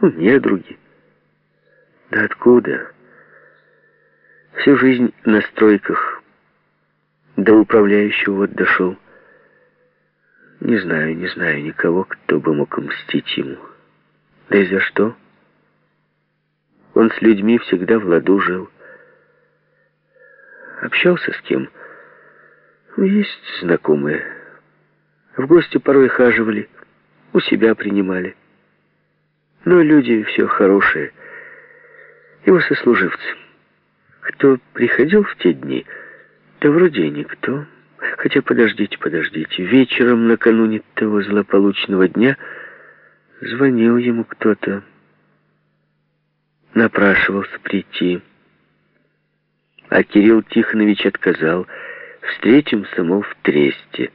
Ну, недруги. Да откуда? Всю жизнь на стройках. До управляющего вот дошел. Не знаю, не знаю никого, кто бы мог мстить ему. Да и за что? Он с людьми всегда в ладу жил. Общался с кем? Есть знакомые. В гости порой хаживали, у себя принимали. Но люди все хорошие. Его сослуживцы. Кто приходил в те дни, да вроде никто. Хотя подождите, подождите. Вечером накануне того злополучного дня звонил ему кто-то. Напрашивался прийти. А Кирилл Тихонович отказал. Встретимся, мол, в Тресте.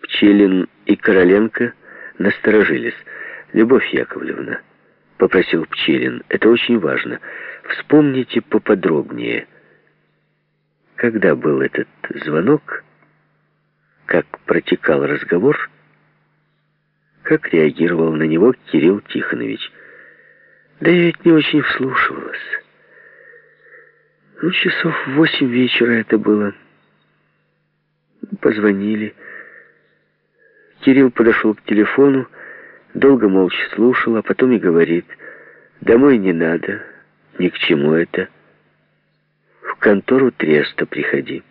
Пчелин и Короленко насторожились. «Любовь Яковлевна», — попросил Пчелин, — «это очень важно. Вспомните поподробнее, когда был этот звонок, как протекал разговор, как реагировал на него Кирилл Тихонович. Да я ведь не очень вслушивалась». Ну, часов восемь вечера это было. Позвонили. Кирилл подошел к телефону, долго молча слушал, а потом и говорит, «Домой не надо, ни к чему это. В контору Треста приходи».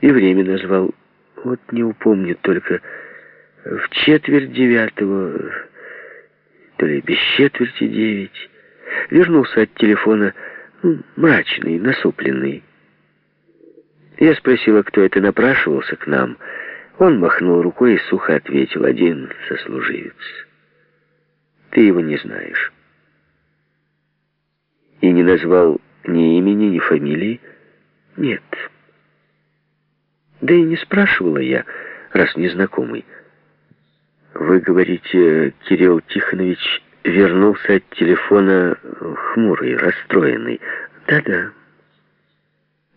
И время назвал, вот не упомню, только в четверть девятого, то ли без четверти девять. Вернулся от телефона мрачный, насупленный. Я спросила, кто это напрашивался к нам. Он махнул рукой и сухо ответил, один сослуживец. Ты его не знаешь. И не назвал ни имени, ни фамилии? Нет. Да и не спрашивала я, раз незнакомый. Вы говорите, Кирилл Тихонович вернулся от телефона хмурый, расстроенный. Да-да,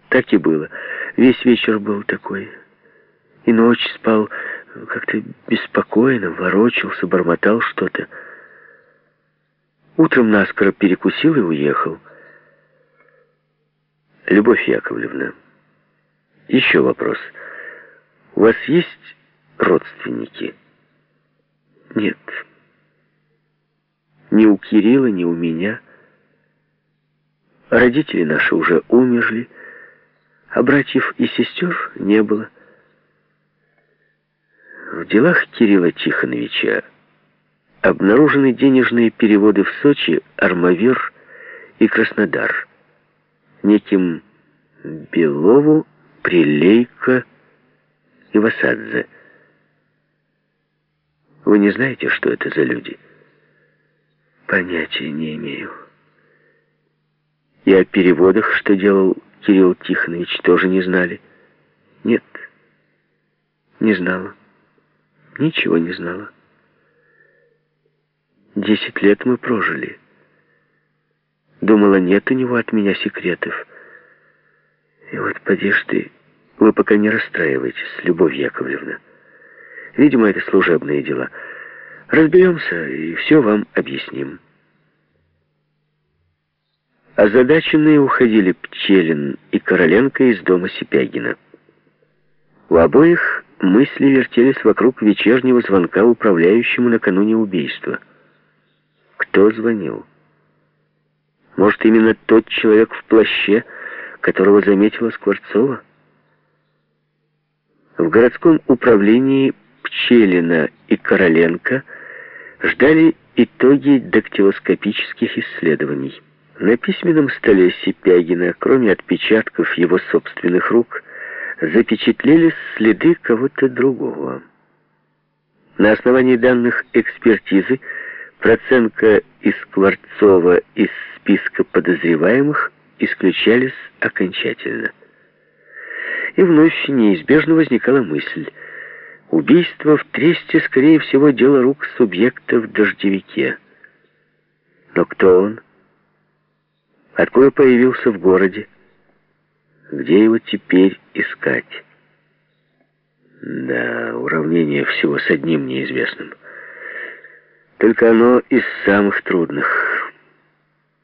так и было. Весь вечер был такой. И ночь спал как-то беспокойно, ворочался, бормотал что-то. Утром наскоро перекусил и уехал. Любовь Яковлевна, еще вопрос. У вас есть родственники? Нет. Ни у Кирилла, ни у меня. Родители наши уже умерли, а братьев и сестер не было. В делах Кирилла Тихоновича обнаружены денежные переводы в Сочи, Армавир и Краснодар. Неким Белову, Прилейко и Васадзе. Вы не знаете, что это за люди? Понятия не имею. И о переводах, что делал Кирилл Тихонович, тоже не знали. Нет, не знала. Ничего не знала. Десять лет мы прожили. Думала, нет у него от меня секретов. И вот, поди ты, вы пока не расстраивайтесь, Любовь Яковлевна. Видимо, это служебные дела. Разберемся и все вам объясним. Озадаченные уходили Пчелин и Короленко из дома Сипягина. У обоих мысли вертелись вокруг вечернего звонка управляющему накануне убийства. Кто звонил? Может, именно тот человек в плаще, которого заметила Скворцова? В городском управлении Пчелина и Короленко ждали итоги дактилоскопических исследований. На письменном столе Сипягина, кроме отпечатков его собственных рук, запечатлелись следы кого-то другого. На основании данных экспертизы проценка из Скворцова из списка подозреваемых исключались окончательно. И вновь неизбежно возникала мысль. Убийство в Тресте, скорее всего, дело рук субъекта в дождевике. Но кто он? Откуда появился в городе? Где его теперь искать? Да, уравнение всего с одним неизвестным. Только оно из самых трудных.